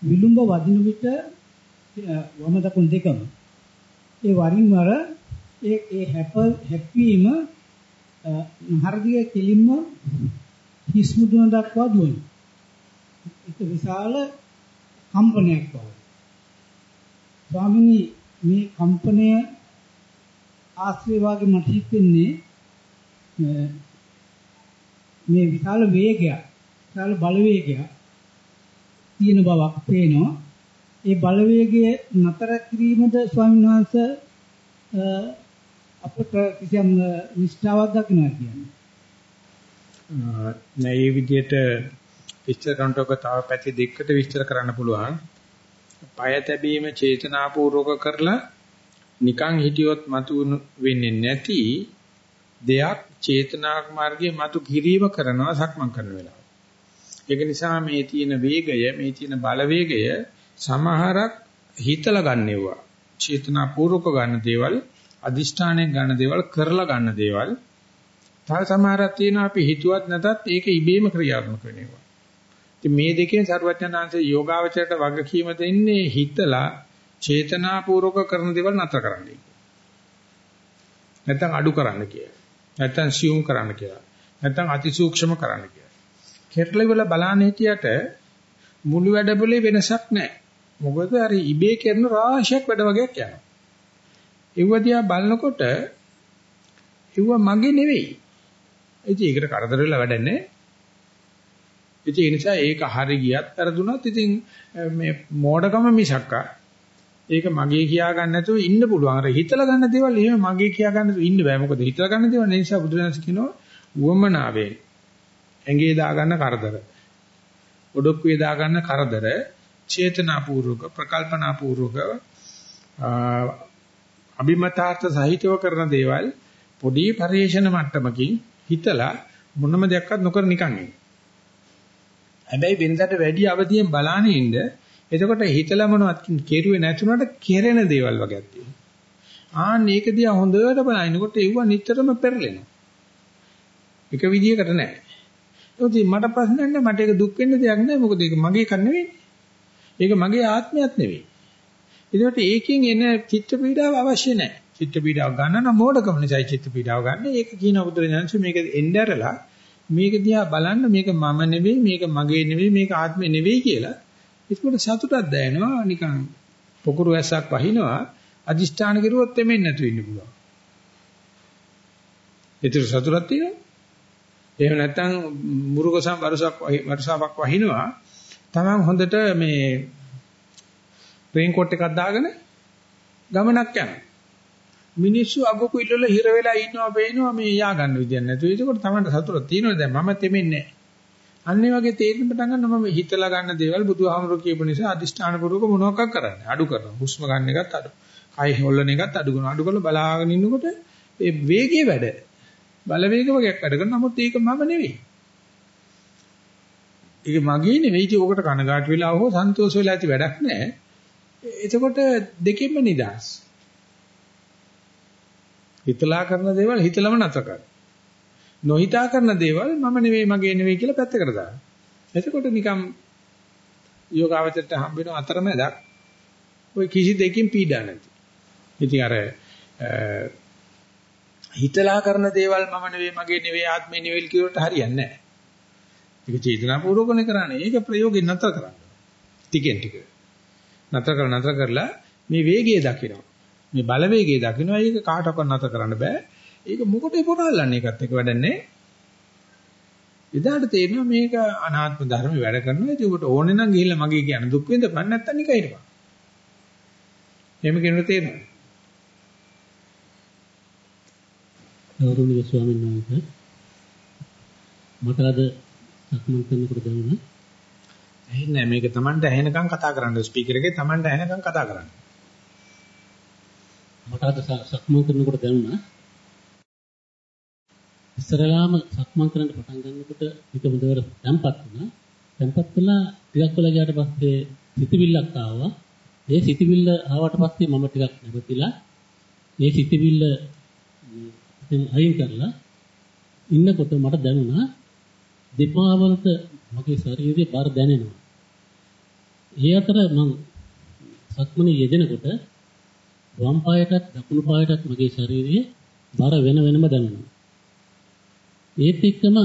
විලුඹ වදින විට වම දකුණු දෙකම ඒ වරින් වර ඒ ඒ හැප හැප්පීම හරදියේ කෙලින්ම හිස් මුදුන දක්වා දුවන. ඒක විශාල කම්පනයක් වගේ. ස්වාමිනී මේ කම්පනය ආශ්‍රය වාගේ මට හිතෙන්නේ මේ විශාල වේගයක් විශාල බලවේගයක් තියෙන බවක් පේනවා. ඒ බලවේගය නතර කිරීමද ස්වාමීන් වහන්සේ අපට කිසියම් නිෂ්ඨාවක් දක්නවා කියන්නේ. නෑ මේ විදිහට විස්තර කරනකොට තව පැති දෙකකට විස්තර කරන්න පුළුවන්. පය තැබීම චේතනාපූර්වක කරලා නිකන් හිටියොත් මතු වෙන්නේ නැති දෙයක් චේතනාක් මාර්ගයේ මතු කිරීම කරනවා සක්මන් කරන වෙලාව. ඒක නිසා මේ තියෙන වේගය මේ තියෙන බලවේගය සමහරක් හිතලා ගන්නෙවුවා. චේතනාපූර්වක ගන්න දේවල් අදිෂ්ඨානයෙන් ගන්න දේවල් කරලා ගන්න දේවල් තව සමහරක් තියෙනවා අපි හිතුවත් නැතත් ඒක ඉබේම ක්‍රියාත්මක වෙනවා. ඉතින් මේ දෙකෙන් සරුවඥාන්සේ යෝගාවචරයට වගකීම දෙන්නේ හිතලා චේතනාපූර්වක කරන දේවල් නතර කරන්න. නැත්තම් අඩු කරන්න කියලා. නැත්තම් සියුම් කරන්න කියලා. නැත්තම් අතිසූක්ෂම කරන්න කියලා. කෙරළවල බලන්න හිටියට මුළු වැඩපොලේ වෙනසක් නැහැ. මොකද අර ඉබේ කරන රාශියක් වැඩ වගේක් යනවා. ඒව දිහා බලනකොට ඒව මගේ නෙවෙයි. ඉතින් ඒකට කරදර වෙලා වැඩක් නැහැ. ඉතින් ඒ නිසා ඒක හරි ගියත් අරදුනොත් ඉතින් මේ මෝඩකම මිසක්කා ඒක මගේ කියා ගන්න නැතුව ඉන්න පුළුවන්. අර හිතලා ගන්න දේවල් එහෙම මගේ කියා ගන්න නැතුව ඉන්න බෑ. මොකද හිතලා ගන්න දේවල් නිසා බුදුරජාණන් කියනවා උවමනාවේ ඇඟේ දාගන්න කරදර. ඔඩොක්කුවේ දාගන්න කරදර චේතනාපූර්වක ප්‍රකල්පනාපූර්වක අභිමතාර්ථ සහිතව කරන දේවල් පොඩි පරිේශන මට්ටමකින් හිතලා මොනම දෙයක්වත් නොකර නිකන් ඉන්න. හැබැයි වෙනදාට වැඩි අවදියෙන් බලානේ ඉන්න. එතකොට හිතලා මොනවත් කෙරුවේ නැතුණට කෙරෙන දේවල් වගේක් තියෙනවා. ආන්න ඒක දිහා හොඳට බලනකොට ඒව නිතරම පෙරලෙනවා. එක විදියකට නෑ. ඒකදී මට ප්‍රශ්නයක් නෑ මට ඒක දුක් වෙන්න දෙයක් නෑ මොකද ඒක මගේ කන් නෙවෙයි. ඒක මගේ ආත්මයක් නෙවෙයි. ඒකට ඒකෙන් එන චිත්ත පීඩාව අවශ්‍ය නැහැ. චිත්ත පීඩාව ගන්න නම් මෝඩකම නිසා චිත්ත පීඩාව ගන්න. ඒක කියන බුදුරජාණන් මේක එnderලා මේක දිහා බලන්න මේක මම නෙවෙයි මේක මගේ නෙවෙයි මේක ආත්මේ නෙවෙයි කියලා ඒකට සතුටක් දැනෙනවා නිකන් පොකුරු ඇස්සක් වහිනවා අදිෂ්ඨාන කරුවොත් එමෙන්න නැතු වෙන්න පුළුවන්. ඒතර සතුටක් තියෙනවා. එහෙම නැත්නම් මුරුකසම් වරුසක් වරුසාවක් වහිනවා. තමන් හොඳට මේ රේන් කෝට් එකක් දාගෙන ගමනක් යනවා. මිනිස්සු අගක ඉල්ලල හිර වෙලා ඉන්නවා පේනවා මේ යා ගන්න විදියක් නැතුව. ඒකෝට තමයි සතුට තියෙනවා දැන් මම තෙමෙන්නේ අන්නේ වගේ තේරෙන්න පටන් ගන්න මම හිතලා ගන්න දේවල් බුදුහාමුදුරුවෝ කියපු නිසා අදිෂ්ඨාන පූර්වක මොනවක් කරන්නේ අඩු කරනවා. හුස්ම ගන්න එකත් අඩු. කය හොල්ලන එකත් අඩු කරනවා. අඩු කරලා බලාගෙන ඉන්නකොට ඒ වේගයේ වැඩ බලවේග වගේක් වැඩ කරනවා. නමුත් ඒක මම නෙවෙයි. ඒක මගේ නෙවෙයි ඉතින් ඔකට කනගාටු වෙලා හෝ සන්තෝෂ වෙලා ඇති වැඩක් නැහැ. එතකොට දෙකෙන්ම නිදාස්. හිතලා කරන දේවල් හිතලම නැතර කරන්න. නොහිතා කරන දේවල් මම නෙවෙයි මගේ නෙවෙයි කියලා පැත්තකට දාන්න. එතකොට නිකම් යෝගාවචරයට හම්බ වෙන අතරමැදක් ওই කිසි දෙකින් පීඩා නැති. ඉතින් අර හිතලා කරන දේවල් මම නෙවෙයි මගේ නෙවෙයි ආත්මේ නෙවෙයි කියවට හරියන්නේ නැහැ. ඒක චේතනාපූර්වකනේ කරන්නේ. ඒක ප්‍රයෝගෙන් නතර කරන්න. ටිකෙන් ටික. නතර කර නතර කරලා මේ වේගය දකිනවා. මේ බලවේගය දකිනවා. ඒක කාටවත් නතර කරන්න බෑ. ඒක මොකටද පොරාලන්නේ එකත් එක වැඩන්නේ. එදාට තේරෙනවා මේක අනාත්ම ධර්ම වැඩ කරනවා. ඒක ඔබට ඕනේ නම් ගිහිල්ලා මගේ කියන දුක් විඳපන් නැත්තම් නිකන් හිටපන්. එහෙම කෙනෙකුට තේරෙනවා. ගෞරවනීය ස්වාමීන් වහන්සේ මට අද සක්මන් කරනකොට දැනුණා ඇහෙන්නේ මේක Tamanට ඇහෙනකම් කතා කරන්න ස්පීකර් එකේ Tamanට ඇහෙනකම් කතා කරන්න. මට අද සක්මන් කරනකොට දැනුණා ඉස්සරලාම සක්මන් කරන්න පටන් ගන්නකොට හිත මුදවර තැම්පත් වුණා. තැම්පත් වෙලා ටිකක් වෙලා ගියාට පස්සේ සිතවිල්ලක් ආවා. ඒ සිතවිල්ල ආවට පස්සේ මම ටිකක් නැවතිලා ඒ සිතවිල්ල අයින් කරලා ඉන්නකොට මට දැනුණා දෙපා වලට මගේ ශරීරයේ බර දැනෙනවා. ඒ අතර මම සක්මනේ යෙදෙනකොට වම් පායටත් දකුණු පායටත් මගේ ශරීරයේ බර වෙන වෙනම දැනෙනවා. ඒත් එක්කම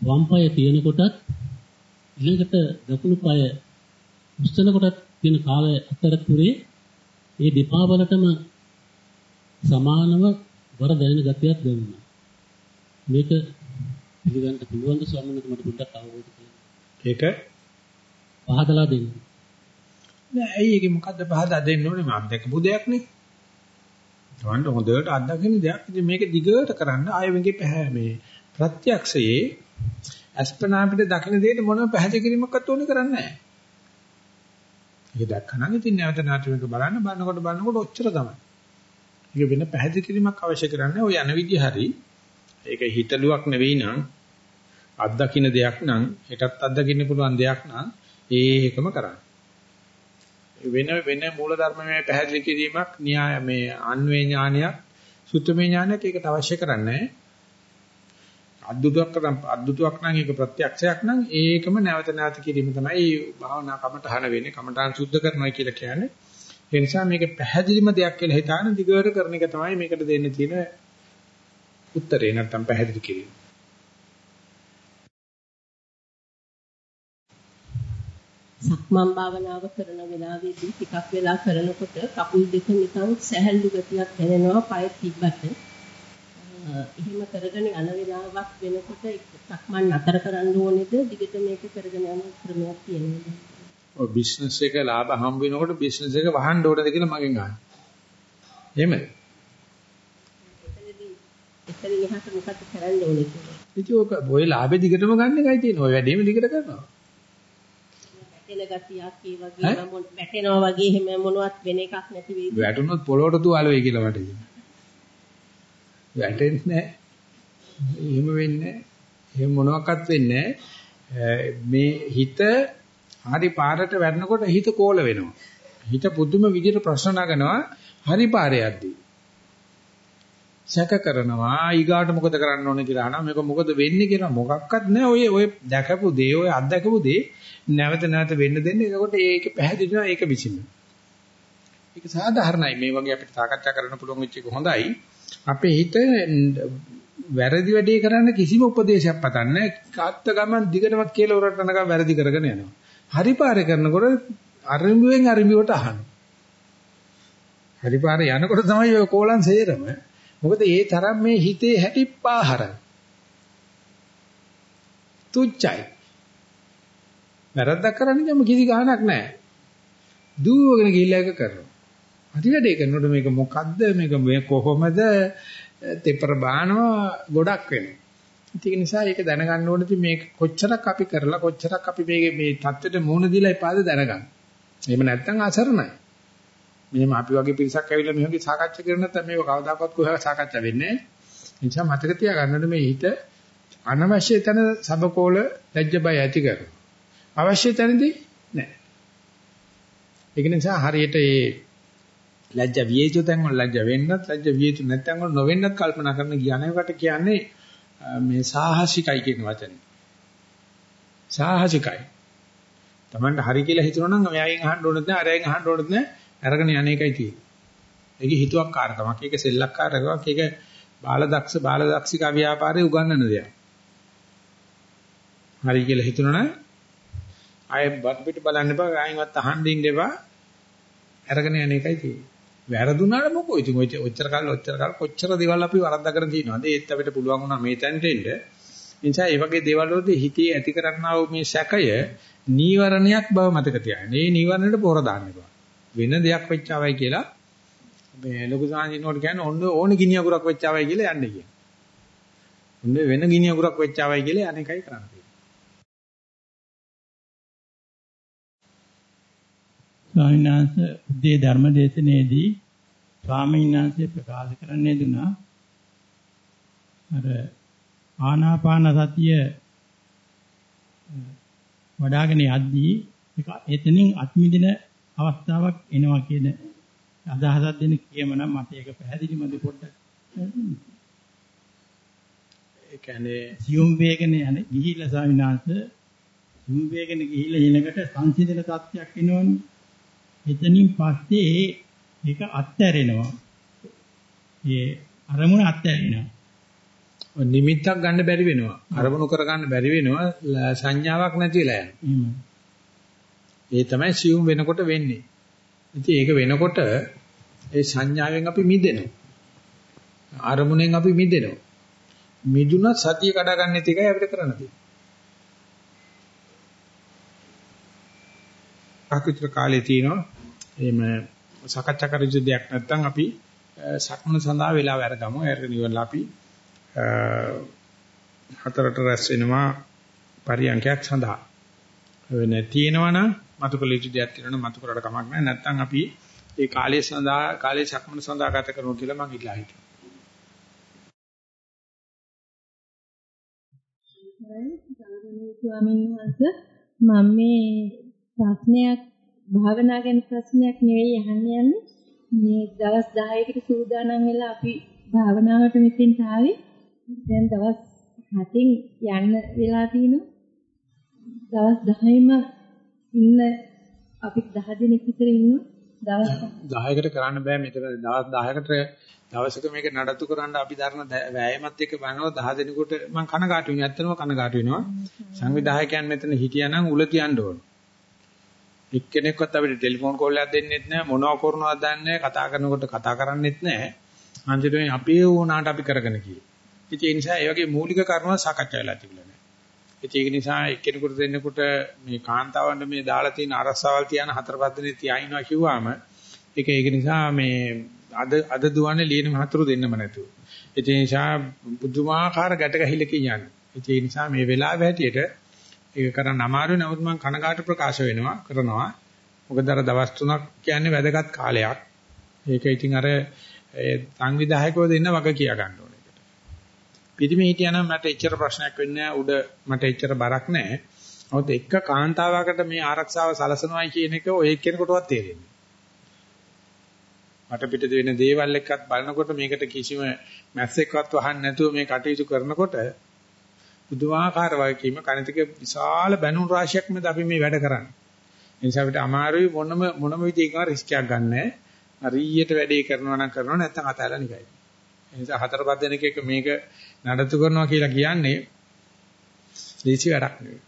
වම් පාය තියෙන කොටත් ඊළඟට දකුණු පාය උස්සන කොටත් තියෙන කාලය අතරතුරේ මේ දෙපා වලටම සමානව වර දැනෙන ගතියක් දැනුණා. මේක පිළිගන්න පුළුවන් ද ස්වාමීන් වහන්සේ මට පොඩ්ඩක් අවබෝධ කරගන්න. ඒක පහදලා දෙන්න. නෑ ඇයි ඒකේ මොකද්ද පහදලා දෙන්න ඕනේ මම දැකපු දෙයක් නේ. තවන්න හොඳට අත්දකින්න දෙයක්. ඉතින් මේක දිගට කරන්න ආයෙ මේකේ පැහැ මේ ප්‍රත්‍යක්ෂයේ අස්පනා අපිට දකින්න දෙයට මොනම පැහැදිලි කිරීමක්වත් ඕනේ කරන්නේ නැහැ. ඒක දැක්කනම් ඉතින් නැවත නැවත මේක බලන්න බලනකොට බලනකොට ඔච්චර තමයි. ඒක වෙන පැහැදිලි කිරීමක් අවශ්‍ය කරන්නේ ඔය යන විදිහ හරි. ඒක හිතලුවක් නෙවෙයි නං අත්දකින්න දෙයක් නං හෙටත් අත්දකින්න පුළුවන් දෙයක් නං ඒකම කරන්න. වෙන වෙන මූල ධර්මයේ පැහැදිලි කිරීමක් න්‍යාය මේ අන්වේ ඥානයක් සුත්තමේ ඥානයක් ඒකට අවශ්‍ය කරන්නේ අද්දුතක් අද්දුතක් නම් ඒක ප්‍රත්‍යක්ෂයක් නම් ඒකම නැවත නැවත කිරීම තමයි භාවනා කමටහන වෙන්නේ කමටහන් සුද්ධ කරනවා කියලා කියන්නේ ඒ නිසා මේක පැහැදිලිම දෙයක් කියලා හිතාන දිගට කරන එක තමයි මේකට දෙන්න තියෙන උත්තරේ නැත්තම් පැහැදිලි කිරීම. සක්මන් භාවනාව කරන වෙලාවේදී ටිකක් වෙලා කරනකොට කකුල් දෙක නිකන් සැහැල්ලු ගතියක් දැනෙනවා පය තිබ්බට. එහෙම කරගෙන යන වෙලාවක් වෙනකොට සක්මන් නතර කරන්න ඕනේද? දිගට මේක කරගෙන යන ක්‍රමයක් තියෙනවද? ඔය බිස්නස් එක ලාභ හම්බ වෙනකොට බිස්නස් එක වහන්න ඕනද කියලා මගෙන් අහන්න. එහෙමද? එතන එහාට මොකක්ද කරන්න ඕනේ කියලා. ඉතින් ඔක ඔය ලාභෙ දිගටම ගන්න එකයි තියෙන්නේ. ඔය වැඩේම දිගට කරනවා. වැටෙන ගතියක් ඒ වගේම වැටෙනවා වගේ එහෙම මොනවත් වෙන එකක් නැති වෙයිද? වැටුනොත් පොළොවට තුවාල වෙයි කියලා කියනවා. වැටෙන්නේ නැහැ. එහෙම වෙන්නේ නැහැ. එහෙම මොනවත් වෙන්නේ නැහැ. මේ හිත හරි පාරට වැටෙනකොට හිත කෝල වෙනවා. හිත පුදුම විදිහට ප්‍රශ්න නගනවා. හරි පාරේ යද්දී. සැක කරනවා ඊගාට මොකද කරන්න ඕනේ කියලා අහනවා. මේක මොකද වෙන්නේ කියලා මොකක්වත් නැහැ. ඔය ඔය දැකපු දේ ඔය අත්දකපු දේ නැවත නැවත වෙන්න දෙන්න. එතකොට ඒක පැහැදිලි වෙනවා ඒක විසින්න ඒක සාධාරණයි. මේ වගේ අපිට සාකච්ඡා කරන්න පුළුවන් වෙච්ච එක හොඳයි. අපේ හිත වැරදි වැඩේ කරන්න කිසිම උපදේශයක් පතන්නේ කාත්ත ගමන් දිගටමත් කියලා උරට යනකම් වැරදි කරගෙන යනවා. හරි පාරේ කරනකොට අරිඹුවෙන් අරිඹුවට අහනවා හරි පාරේ යනකොට තමයි ඔය කෝලං සේරම මොකද ඒ තරම් මේ හිතේ හැටි පාහරයි. තුච්චයි. වැරද්දක් කරන්නේ නම් කිසි ගහනක් නැහැ. දුවගෙන ගිහිල්ලා එක කරනවා. හරි වැඩේ කරනකොට මේක මොකද්ද මේක මේ කොහොමද තෙපර බානවා ගොඩක් වෙනවා. ඒක නිසා ඒක දැනගන්න ඕනේ ඉතින් මේක කොච්චරක් අපි කරලා කොච්චරක් අපි මේ මේ தත්ත්වෙට මුහුණ දීලා ඉපාද දැනගන්න. එහෙම නැත්නම් අසරණයි. මෙහෙම අපි වගේ පිරිසක් ඇවිල්ලා මේ වගේ සාකච්ඡා කරන නැත්නම් මේක කවදාකවත් කොහොමද සාකච්ඡා වෙන්නේ නැහැ. ඒ නිසා මතක තියාගන්න මේ හිත අනවශ්‍ය තැන සබකෝල ලැජ්ජ බය ඇති කරනවා. අවශ්‍ය තැනදී නැහැ. ඒක නිසා හරියට මේ ලැජ්ජ විය යුතු තැන් වල ලැජ්ජ වෙන්නත් ලැජ්ජ විය යුතු නැත්නම් වල නොවෙන්නත් කල්පනා කරන ඥානයකට කියන්නේ මේ සාහසිකයි කියන වචනේ. සාහසිකයි. Tamanට හරි කියලා හිතනවා නම් එයාගෙන් අහන්න ඕනෙත් නැහැ අරයෙන් අහන්න ඕනෙත් නැහැ අරගෙන යන එකයි තියෙන්නේ. ඒකේ හිතුවක්කාරකමක් ඒක සෙල්ලක්කාරකමක් ඒක බාලදක්ෂ බාලදක්ෂික ව්‍යාපාරේ උගන්වන දෙයක්. හරි කියලා හිතනවනම් ආයෙ බත් පිට බලන්න එපා ආයෙවත් අහන්න ඉන්න එපා අරගෙන යන එකයි තියෙන්නේ. වැරදුනාට මොකෝ ඉතින් ඔච්චර කාල ඔච්චර කාල කොච්චර දේවල් අපි වරද්දාගෙන තියෙනවද ඒත් අපිට පුළුවන් වුණා මේ තැනට එන්න. නිසා මේ වගේ දේවල් වලදී හිතේ ඇති කරන්නා වූ මේ සැකය නීවරණයක් බව මතක තියාගන්න. මේ නීවරණයට පොර දාන්න එපා. වෙන දෙයක් වෙච්චවයි කියලා මේ ලොකු සාංශිනෝට කියන්නේ ඔන්න ඕන ගිනි අගුරක් වෙච්චවයි කියලා යන්නේ කියන. ඔන්න වෙන ගිනි අගුරක් වෙච්චවයි කියලා අනේකයි කරන්නේ. ස්වාමීන් වහන්සේ උදේ ධර්ම දේශනාවේදී ස්වාමීන් වහන්සේ ප්‍රකාශ කරන්නේ දුනා අර ආනාපාන සතිය වඩාගෙන යද්දී ඒක එතනින් අත්මිදින අවස්ථාවක් එනවා කියන අදහසක් දෙන්න කියමනම් මට ඒක පැහැදිලිමද පොඩ්ඩක් ඒ කියන්නේ සියුම් වේගන යන ගිහිල්ලා ස්වාමීන් වහන්සේ සියුම් වේගන ගිහිල්ලා ඊළඟට සංසිඳන තත්ත්වයක් එනවනේ එතනින් පස්සේ ඒක අත්හැරෙනවා. ඒ අරමුණ අත්හැරෙනවා. නිමිත්තක් ගන්න බැරි වෙනවා. අරමුණු කර ගන්න බැරි වෙනවා. සංඥාවක් නැතිලා යනවා. ඒ තමයි සියුම් වෙනකොට වෙන්නේ. ඉතින් ඒක වෙනකොට ඒ සංඥාවෙන් අපි මිදෙනවා. අරමුණෙන් අපි මිදෙනවා. මිදුණත් සතිය කඩා ගන්න එකයි අපිට කරන්න තියෙන්නේ. අකුතර කාලේ තියෙනවා එහෙම සාකච්ඡා කර යුතු දෙයක් නැත්නම් අපි සක්මන සඳහා වෙලාව අරගමු. අරගෙන ඉවරලා අපි හතරට රැස් වෙනවා පරියන්කයක් සඳහා. වෙන තියෙනවනම් මතුකල යුතු දෙයක් තියෙනවනම් මතු කරලා කමක් නැහැ. නැත්නම් අපි ඒ කාලය සඳහා කාලේ සක්මන සඳහා ගත කරනවා කියලා මම ඉල්ලා හිටියා. ස්වාමීන් වහන්සේ මම මේ ප්‍රශ්නයක් භාවනා ගැන ප්‍රශ්නයක් නෙවෙයි අහන්න යන්නේ. මේ දවස් 10කට සූදානම් වෙලා අපි භාවනාවට මෙතෙන්ට ආවේ. දැන් දවස් 7න් යන්න වෙලා තිනවා. දවස් 10ම ඉන්න අපි 10 දිනක් විතර ඉන්නවා. දවස් 10කට කරන්න බෑ මෙතන දවස් 10කට දවසක මේක නඩත්තු කරන්න අපි දරන වෑයමත් එක්ක බලනවා 10 දිනකට මම කනගාටු වෙනවා. ඇත්තටම කනගාටු වෙනවා. සංවිධායකයන් මෙතන හිටියානම් උල තියන්න ඕන. එක්කෙනෙක්වත් අපිට ටෙලිෆෝන් කෝල් එකක් දෙන්නෙත් නැහැ මොනව කරනවද දන්නේ කතා කරනකොට කතා කරන්නෙත් නැහැ. අන්තිමට අපේ වුණාට අපි කරගෙන ගියේ. ඉතින් ඒ නිසා ඒ වගේ මූලික කරුණු සාකච්ඡා වෙලා තිබුණා නෑ ඒක නිසා එක්කෙනෙකුට දෙන්නෙකුට මේ කාන්තාවන්ට මේ දාලා තියෙන අරස්සවල් තියන හතර පහ දිනේ තියාිනවා කිව්වම ඒක ඒක නිසා මේ අද අද දුවන්නේ ලියන මහතුරු දෙන්නම නැතුව. ඒ නිසා බුදුමාකාර ගැට ගැහිලකින් යන්නේ. ඒ නිසා මේ වෙලාව හැටියට ඒක කරන්න අමාරුයි නමුත් මම කනගාටු ප්‍රකාශ වෙනවා කරනවා. මොකද අර දවස් තුනක් කියන්නේ වැදගත් කාලයක්. ඒක ඉතින් අර සංවිධායකව දෙන්න වග කියා ගන්න ඕනේ ඒකට. පිටිමේ හිටියනම් මට එච්චර ප්‍රශ්නයක් වෙන්නේ උඩ මට එච්චර බරක් නැහැ. නමුත් එක කාන්තාවකට මේ ආරක්ෂාව සලසනවායි කියන එක ඔය එක්කෙනෙකුටවත් තේරෙන්නේ මට පිට වෙන දේවල් එක්කත් බලනකොට මේකට කිසිම මැස්සෙක්වත් වහන්න නැතුව මේ කටයුතු කරනකොට බුදුආකාර වගකීම කණිතක විශාල බැනුම් රාශියක් මැද අපි මේ වැඩ කරන්නේ. ඒ නිසා අපිට අමාරුයි මොනම මොනම විදිහකින් රිස්කයක් ගන්නෑ. හරියට වැඩේ කරනවා නම් කරනවා නැත්නම් අතහැරලා නිකයි. ඒ නිසා හතර පහ දෙනෙක් එක මේක නඩත්තු කරනවා කියලා කියන්නේ දීචි වැඩක් නෙවෙයි.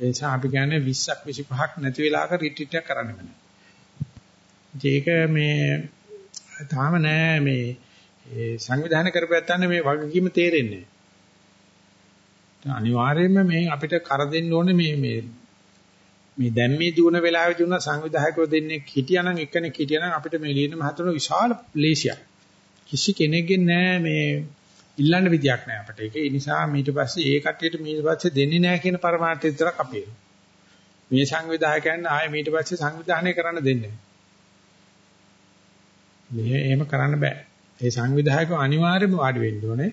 ඒ නිසා අපි කියන්නේ 20ක් 25ක් නැති වෙලාවක රිට්‍රීට් එකක් කරන්න බෑ. ඒක මේ තාම නෑ මේ සංවිධානය කරපැත්තන්නේ මේ වගකීම තේරෙන්නේ නෑ. අනිවාර්යයෙන්ම මේ අපිට කර දෙන්න ඕනේ මේ මේ මේ දැන් මේ දුවන වෙලාවේදී උන සංවිධායකව දෙන්නේ හිටියානම් එක්කෙනෙක් හිටියානම් අපිට මේ ලියන මහතුරු විශාල ලේසියක්. කිසි කෙනෙක්ගේ නෑ මේ ඉල්ලන්න විදියක් නෑ අපිට. ඒක ඒ නිසා ඊට පස්සේ ඒ කට්ටියට ඊට පස්සේ දෙන්නේ නෑ කියන පරමාර්ථය විතරක් අපි මේ සංවිධායකයන් ආයේ ඊට පස්සේ සංවිධානය කරන්න දෙන්නේ නෑ. එහෙම කරන්න බෑ. ඒ සංවිධායකව අනිවාර්යයෙන්ම වාඩි වෙන්න ඕනේ.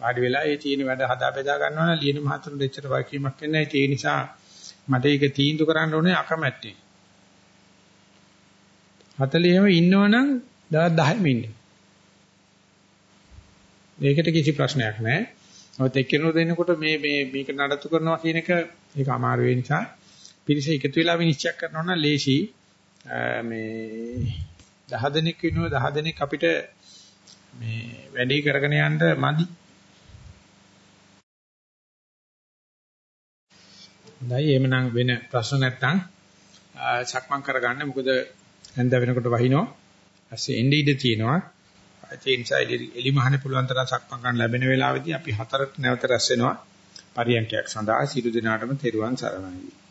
වාඩි වෙලා ඒ තියෙන වැඩ හදා බෙදා ගන්නවා නම් ලියන මහතුරු දෙච්චර වගකීමක් වෙන්නේ නැහැ. ඒ නිසා මට ඒක තීන්දුව කරන්න ඕනේ අකමැත්තෙන්. 40ෙම ඉන්නවනම් දවස් 10ෙම ඉන්න. මේකට කිසි ප්‍රශ්නයක් නැහැ. ඔයත් එක්කෙනෙකු දෙන්නකොට මේ මේ මේක නඩත්තු කරනවා කියන එක ඒක අමාරු වෙන නිසා පිරිස එකතු වෙලා විනිශ්චය කරනවා නම් ලේසි මේ 10 දෙනෙක් වෙනුව 10 දෙනෙක් අපිට මේ වැඩේ කරගෙන යන්න මදි. හොඳයි එහෙමනම් වෙන ප්‍රශ්න නැත්නම් සක්මන් කරගන්න මොකද හැන්ද වෙනකොට වහිනවා. ඇස්සේ එන්නේ ඉඳ තියෙනවා. ඒ නිසා එලි මහනේ පුළුවන් තරම් සක්මන් කරන්න ලැබෙන වෙලාවෙදී අපි හතරට නැවත රැස් වෙනවා. පරියන්කයක් සඳහා සිළු දිනාටම තෙරුවන් සරණයි.